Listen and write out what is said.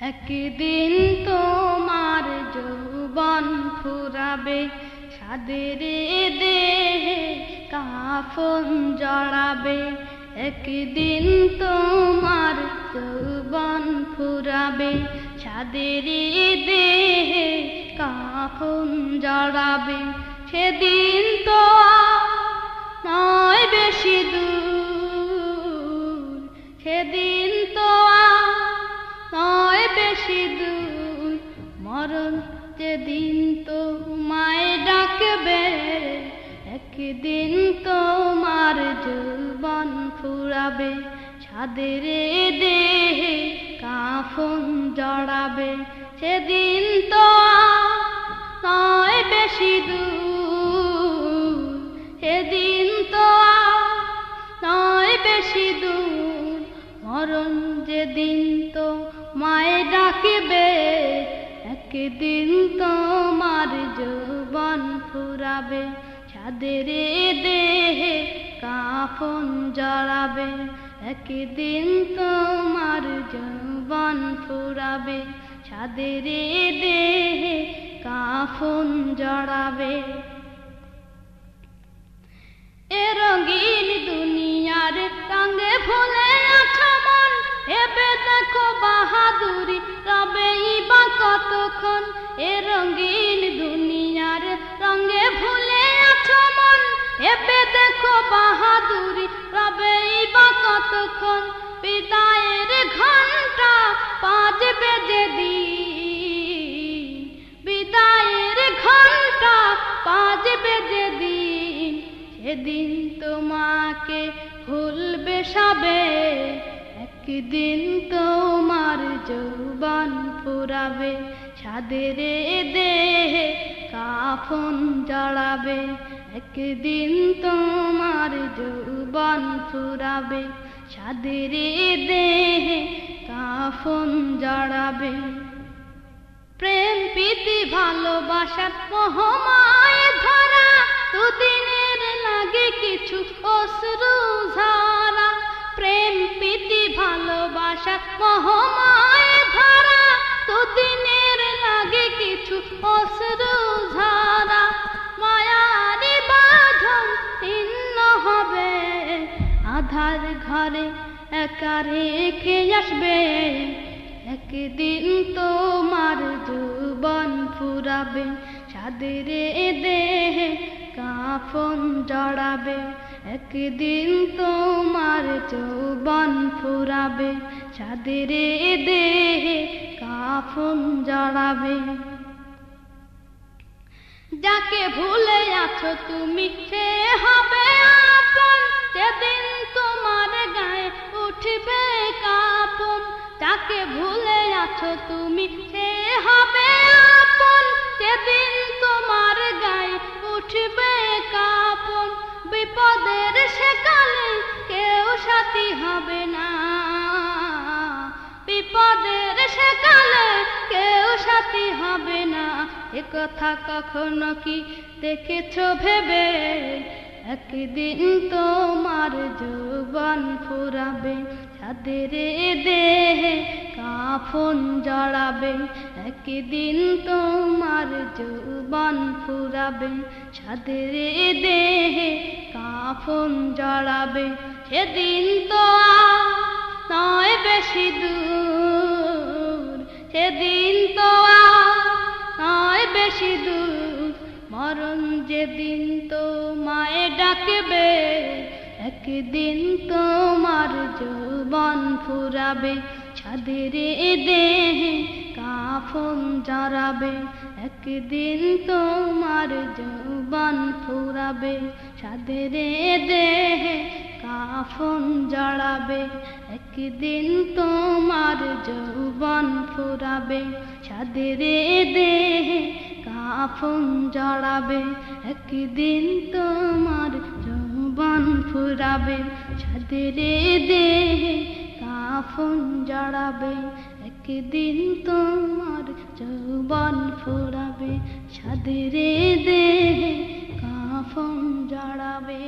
একদিন তোমার যৌবন ফুরাবে সাদের দেহে কাফন জড়াবে। একদিন তোমার যৌবন ফুরাবে সাদের দেহে কাফন জড়াবে। সেদিন তো নয় বেশি দূর, সেদিন বেশি দূর মরণ যেদিন তো মায় ডাকবে, একদিন তোমার যৌবন ফুরাবে, ছাদের দেহে কাফন জড়াবে, সেদিন তো নয় বেশি দূর, সেদিন তো নয় বেশি দূর, মরণ যেদিন তো মায়ে ডাকিবে, একদিন তোমার যৌবন ফুরাবে, ছাদের দেহে কাফন জড়াবে, একদিন তোমার যৌবন ফুরাবে, ছাদের দেহে কাফন জড়াবে। বাহাদুরি রবেই বা কতক্ষণ? এ রঙিন দুনিয়ার রঙে ভুলে আছো মন। এবে দেখো বাহাদুরি রবেই বা কতক্ষণ? বিদায়ের ঘণ্টা পাঁচ বেজে দিন। বিদায়ের ঘণ্টা পাঁচ বেজে দিন। সেদিন তোমাকে ভুলবে সবে একদিন তোমার যৌবন ফুরাবে, ছাদের দেহে কাফন জড়াবে। একদিন তোমার যৌবন ফুরাবে, ছাদের দেহে কাফন জড়াবে। প্রেম, প্রীতি ভালোবাসার মহমায় ধরা, দুদিনের লাগে কিছু অশ্রু ঝরা প্রেম, প্রীতি ভালোবাসার মহমায় ধরা, দুদিনের লাগে কিছু অশ্রু ঝরা। মায়ারি বাঁধন ছিন্ন হবে, আধার ঘরে একা রেখে আসবে। একদিন তোমার যৌবন ফুরাবে, সাদের দেহে কাফন জড়াবে। একদিন তোমার যৌবন ফুরাবে সাদের দেহে কাফন জড়াবে। যাকে ভুলে আছো তুমি, সে হবে আপন। তোমার গায়ে উঠবে কাপন, যাকে ভুলে আছো তুমি, সে হবে আপন। তোমার গায়ে উঠবে কাপন বিপদের সেকালে কেউ সাথী হবে না। বিপদের সেকালে কেউ সাথী হবে না। এ কথা কখনো কি দেখেছ ভেবে? একদিন তোমার যৌবন ফুরাবে ছাদের দেহে। কাফন জড়াবে, একদিন তোমার যৌবন ফুরাবে। ছাদের দেহে কাফন জড়াবে, সেদিন তো নয় বেশি দূর। সেদিন তো নয় বেশি দূর, মরণ যেদিন তো মায়ে ডাকবে, একদিন তোমার যৌবন ফুরাবে। ছাদের দেহে কাফন জড়াবে একদিন তোমার যৌবন ফুরাবে। ছাদের দেহে কাফন জড়াবে একদিন তোমার যৌবন ফুরাবে। ছাদের দেহে কাফন জড়াবে একদিন তোমার যৌবন ফুরাবে। ছাদের দেহে কাফন জড়াবে একদিন তোমার যৌবন ফুরাবে সাদের দেহে কাফন জড়াবে।